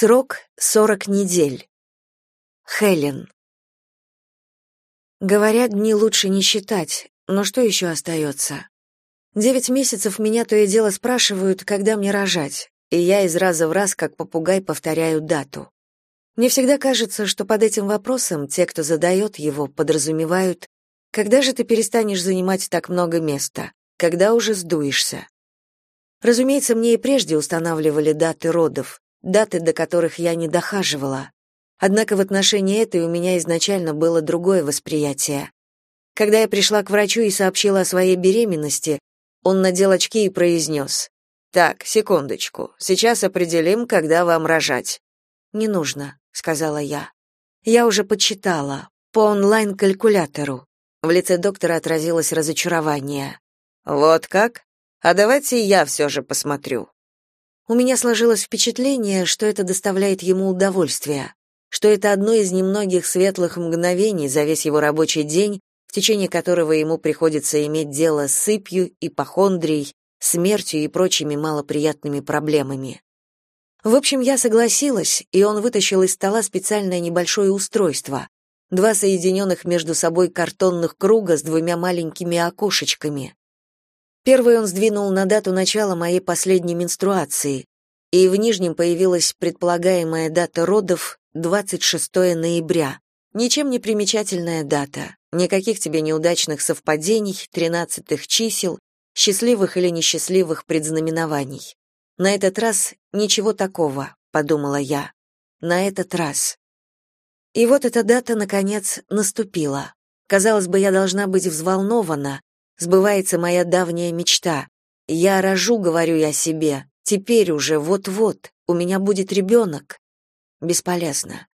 Срок — 40 недель. Хелен. Говорят, дни лучше не считать, но что еще остается? Девять месяцев меня то и дело спрашивают, когда мне рожать, и я из раза в раз, как попугай, повторяю дату. Мне всегда кажется, что под этим вопросом те, кто задает его, подразумевают, когда же ты перестанешь занимать так много места, когда уже сдуешься. Разумеется, мне и прежде устанавливали даты родов, даты, до которых я не дохаживала. Однако в отношении этой у меня изначально было другое восприятие. Когда я пришла к врачу и сообщила о своей беременности, он надел очки и произнес. «Так, секундочку, сейчас определим, когда вам рожать». «Не нужно», — сказала я. «Я уже подсчитала, по онлайн-калькулятору». В лице доктора отразилось разочарование. «Вот как? А давайте я все же посмотрю». У меня сложилось впечатление, что это доставляет ему удовольствие, что это одно из немногих светлых мгновений за весь его рабочий день, в течение которого ему приходится иметь дело с сыпью, ипохондрией, смертью и прочими малоприятными проблемами. В общем, я согласилась, и он вытащил из стола специальное небольшое устройство, два соединенных между собой картонных круга с двумя маленькими окошечками. Первый он сдвинул на дату начала моей последней менструации, и в нижнем появилась предполагаемая дата родов 26 ноября. Ничем не примечательная дата. Никаких тебе неудачных совпадений, тринадцатых чисел, счастливых или несчастливых предзнаменований. На этот раз ничего такого, подумала я. На этот раз. И вот эта дата наконец наступила. Казалось бы, я должна быть взволнована. Сбывается моя давняя мечта. Я рожу, говорю я себе. Теперь уже вот-вот у меня будет ребенок. Бесполезно.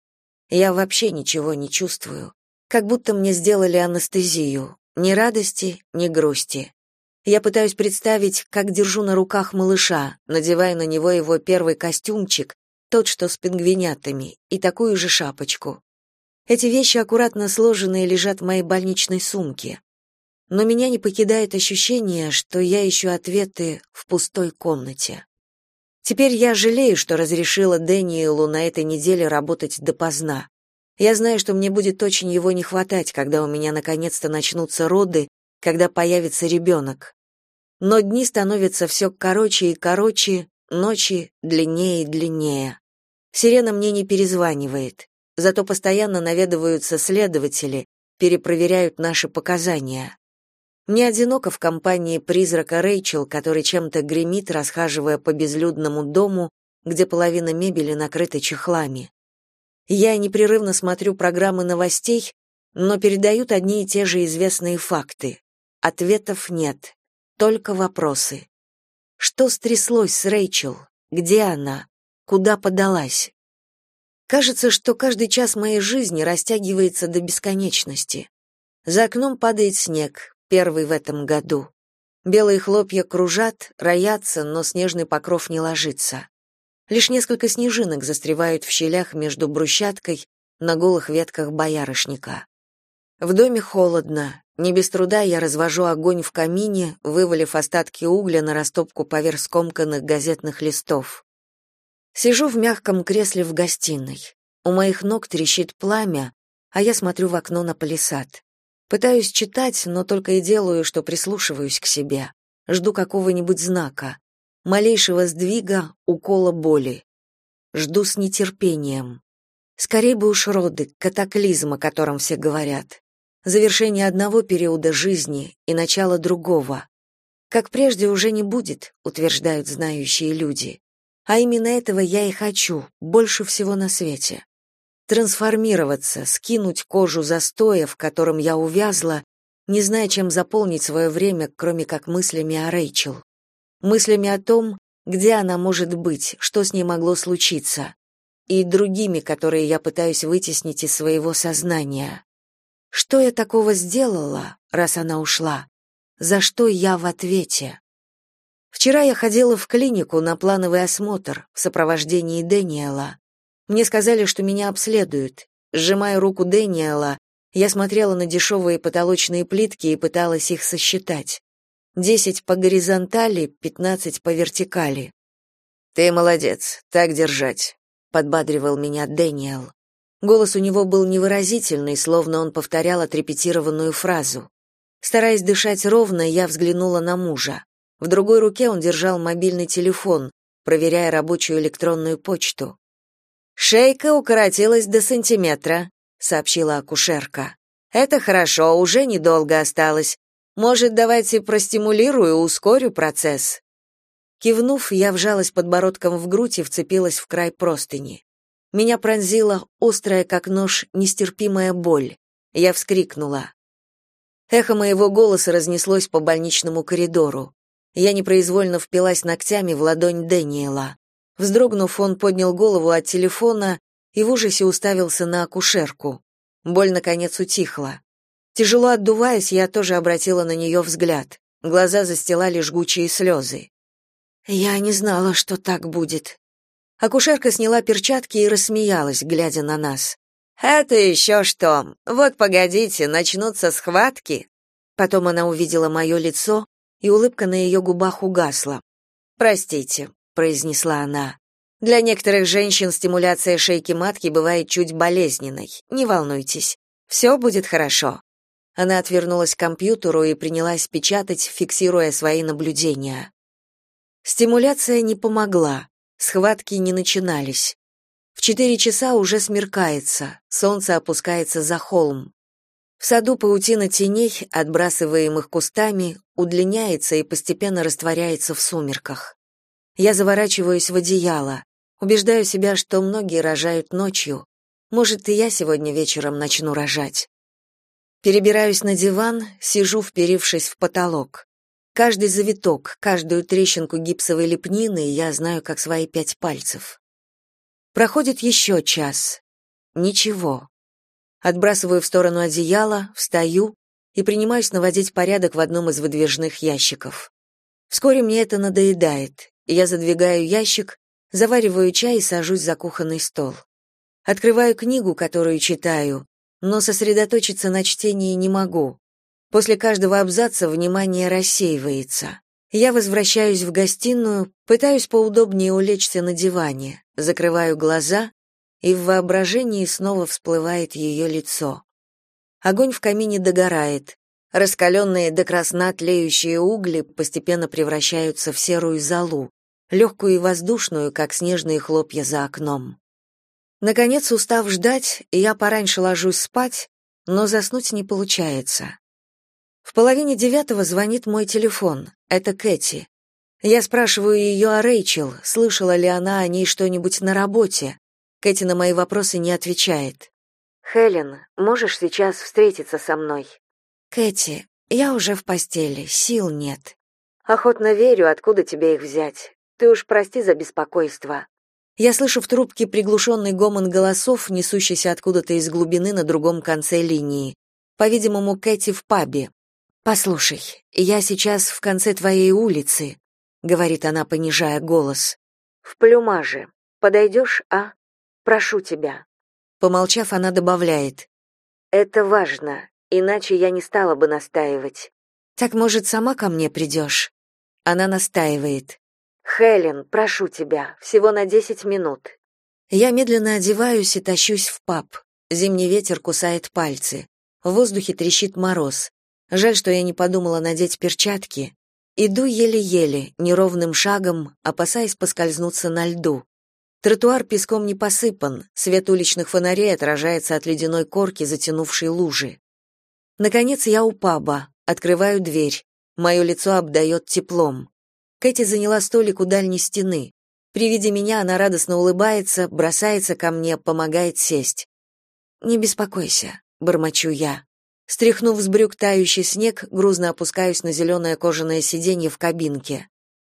Я вообще ничего не чувствую как будто мне сделали анестезию. Ни радости, ни грусти. Я пытаюсь представить, как держу на руках малыша, надевая на него его первый костюмчик, тот, что с пингвинятами, и такую же шапочку. Эти вещи аккуратно сложенные лежат в моей больничной сумке. Но меня не покидает ощущение, что я ищу ответы в пустой комнате. Теперь я жалею, что разрешила Дэниелу на этой неделе работать допоздна. Я знаю, что мне будет очень его не хватать, когда у меня наконец-то начнутся роды, когда появится ребенок. Но дни становятся все короче и короче, ночи длиннее и длиннее. Сирена мне не перезванивает, зато постоянно наведываются следователи, перепроверяют наши показания. Мне одиноко в компании призрака Рэйчел, который чем-то гремит, расхаживая по безлюдному дому, где половина мебели накрыта чехлами. Я непрерывно смотрю программы новостей, но передают одни и те же известные факты. Ответов нет, только вопросы. Что стряслось с Рэйчел? Где она? Куда подалась? Кажется, что каждый час моей жизни растягивается до бесконечности. За окном падает снег, первый в этом году. Белые хлопья кружат, роятся, но снежный покров не ложится. Лишь несколько снежинок застревают в щелях между брусчаткой на голых ветках боярышника. В доме холодно. Не без труда я развожу огонь в камине, вывалив остатки угля на растопку поверх скомканных газетных листов. Сижу в мягком кресле в гостиной. У моих ног трещит пламя, а я смотрю в окно на палисад. Пытаюсь читать, но только и делаю, что прислушиваюсь к себе. Жду какого-нибудь знака малейшего сдвига, укола боли. Жду с нетерпением. Скорее бы уж роды, катаклизм, о котором все говорят. Завершение одного периода жизни и начало другого. Как прежде уже не будет, утверждают знающие люди. А именно этого я и хочу, больше всего на свете. Трансформироваться, скинуть кожу застоя, в котором я увязла, не зная, чем заполнить свое время, кроме как мыслями о Рэйчел мыслями о том, где она может быть, что с ней могло случиться, и другими, которые я пытаюсь вытеснить из своего сознания. Что я такого сделала, раз она ушла? За что я в ответе? Вчера я ходила в клинику на плановый осмотр в сопровождении Дэниела. Мне сказали, что меня обследуют. Сжимая руку Дэниела, я смотрела на дешевые потолочные плитки и пыталась их сосчитать. Десять по горизонтали, пятнадцать по вертикали. Ты молодец, так держать. подбадривал меня Дэниел. Голос у него был невыразительный, словно он повторял отрепетированную фразу. Стараясь дышать ровно, я взглянула на мужа. В другой руке он держал мобильный телефон, проверяя рабочую электронную почту. «Шейка укоротилась до сантиметра», — сообщила акушерка. «Это хорошо, уже недолго осталось. Может, давайте простимулирую, ускорю процесс?» Кивнув, я вжалась подбородком в грудь и вцепилась в край простыни. Меня пронзила острая, как нож, нестерпимая боль. Я вскрикнула. Эхо моего голоса разнеслось по больничному коридору. Я непроизвольно впилась ногтями в ладонь Дэниела. Вздрогнув, он поднял голову от телефона и в ужасе уставился на акушерку. Боль, наконец, утихла. Тяжело отдуваясь, я тоже обратила на нее взгляд. Глаза застилали жгучие слезы. Я не знала, что так будет. Акушерка сняла перчатки и рассмеялась, глядя на нас. Это еще что? Вот погодите, начнутся схватки. Потом она увидела мое лицо, и улыбка на ее губах угасла. Простите, произнесла она. Для некоторых женщин стимуляция шейки матки бывает чуть болезненной. Не волнуйтесь, все будет хорошо. Она отвернулась к компьютеру и принялась печатать, фиксируя свои наблюдения. Стимуляция не помогла, схватки не начинались. В четыре часа уже смеркается, солнце опускается за холм. В саду паутина теней, отбрасываемых кустами, удлиняется и постепенно растворяется в сумерках. Я заворачиваюсь в одеяло, убеждаю себя, что многие рожают ночью. Может, и я сегодня вечером начну рожать. Перебираюсь на диван, сижу, вперившись в потолок. Каждый завиток, каждую трещинку гипсовой лепнины я знаю как свои пять пальцев. Проходит еще час. Ничего. Отбрасываю в сторону одеяло, встаю и принимаюсь наводить порядок в одном из выдвижных ящиков. Вскоре мне это надоедает. Я задвигаю ящик, завариваю чай и сажусь за кухонный стол. Открываю книгу, которую читаю, но сосредоточиться на чтении не могу. После каждого абзаца внимание рассеивается. Я возвращаюсь в гостиную, пытаюсь поудобнее улечься на диване, закрываю глаза, и в воображении снова всплывает ее лицо. Огонь в камине догорает. Раскаленные до красна тлеющие угли постепенно превращаются в серую золу, легкую и воздушную, как снежные хлопья за окном. Наконец, устав ждать, я пораньше ложусь спать, но заснуть не получается. В половине девятого звонит мой телефон. Это Кэти. Я спрашиваю ее о Рэйчел, слышала ли она о ней что-нибудь на работе. Кэти на мои вопросы не отвечает. «Хелен, можешь сейчас встретиться со мной?» «Кэти, я уже в постели, сил нет». «Охотно верю, откуда тебе их взять. Ты уж прости за беспокойство». Я слышу в трубке приглушенный гомон голосов, несущийся откуда-то из глубины на другом конце линии. По-видимому, Кэти в пабе. Послушай, я сейчас в конце твоей улицы, говорит она, понижая голос. В плюмаже. Подойдешь, а? Прошу тебя. Помолчав, она добавляет: Это важно, иначе я не стала бы настаивать. Так, может, сама ко мне придешь?» Она настаивает. Хелен, прошу тебя, всего на десять минут. Я медленно одеваюсь и тащусь в паб. Зимний ветер кусает пальцы. В воздухе трещит мороз. Жаль, что я не подумала надеть перчатки. Иду еле-еле, неровным шагом, опасаясь поскользнуться на льду. Тротуар песком не посыпан, свет уличных фонарей отражается от ледяной корки, затянувшей лужи. Наконец я у паба, открываю дверь. Мое лицо обдает теплом. Кэти заняла столик у дальней стены. При виде меня она радостно улыбается, бросается ко мне, помогает сесть. «Не беспокойся», — бормочу я. Стряхнув с брюк тающий снег, грузно опускаюсь на зеленое кожаное сиденье в кабинке.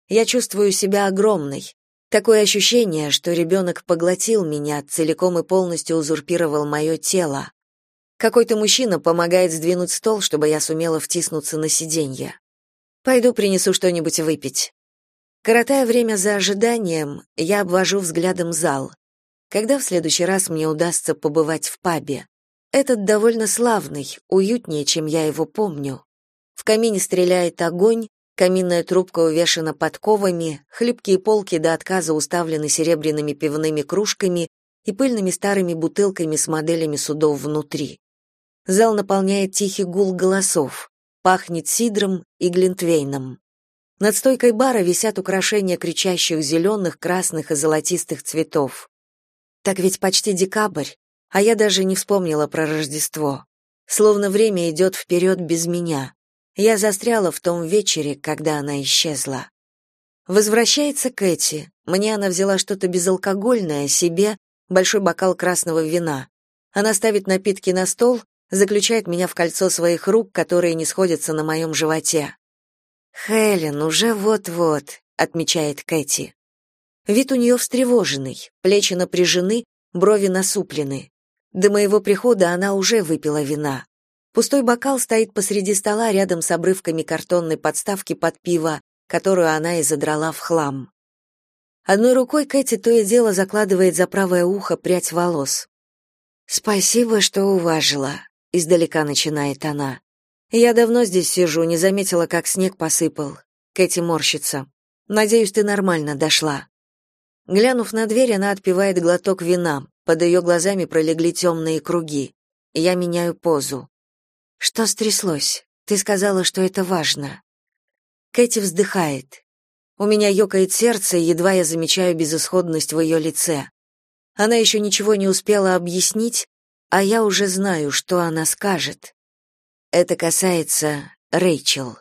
Я чувствую себя огромной. Такое ощущение, что ребенок поглотил меня, целиком и полностью узурпировал мое тело. Какой-то мужчина помогает сдвинуть стол, чтобы я сумела втиснуться на сиденье. Пойду принесу что-нибудь выпить. Коротая время за ожиданием, я обвожу взглядом зал. Когда в следующий раз мне удастся побывать в пабе? Этот довольно славный, уютнее, чем я его помню. В камине стреляет огонь, каминная трубка увешана подковами, хлипкие полки до отказа уставлены серебряными пивными кружками и пыльными старыми бутылками с моделями судов внутри. Зал наполняет тихий гул голосов, пахнет сидром и глинтвейном. Над стойкой бара висят украшения кричащих зеленых, красных и золотистых цветов. Так ведь почти декабрь, а я даже не вспомнила про Рождество. Словно время идет вперед без меня. Я застряла в том вечере, когда она исчезла. Возвращается Кэти. Мне она взяла что-то безалкогольное, себе большой бокал красного вина. Она ставит напитки на стол, заключает меня в кольцо своих рук, которые не сходятся на моем животе. «Хелен, уже вот-вот», — отмечает Кэти. Вид у нее встревоженный, плечи напряжены, брови насуплены. До моего прихода она уже выпила вина. Пустой бокал стоит посреди стола рядом с обрывками картонной подставки под пиво, которую она и задрала в хлам. Одной рукой Кэти то и дело закладывает за правое ухо прядь волос. «Спасибо, что уважила», — издалека начинает она. «Я давно здесь сижу, не заметила, как снег посыпал». Кэти морщится. «Надеюсь, ты нормально дошла». Глянув на дверь, она отпивает глоток вина. Под ее глазами пролегли темные круги. Я меняю позу. «Что стряслось? Ты сказала, что это важно». Кэти вздыхает. У меня ёкает сердце, едва я замечаю безысходность в ее лице. Она еще ничего не успела объяснить, а я уже знаю, что она скажет. Это касается Рэйчел.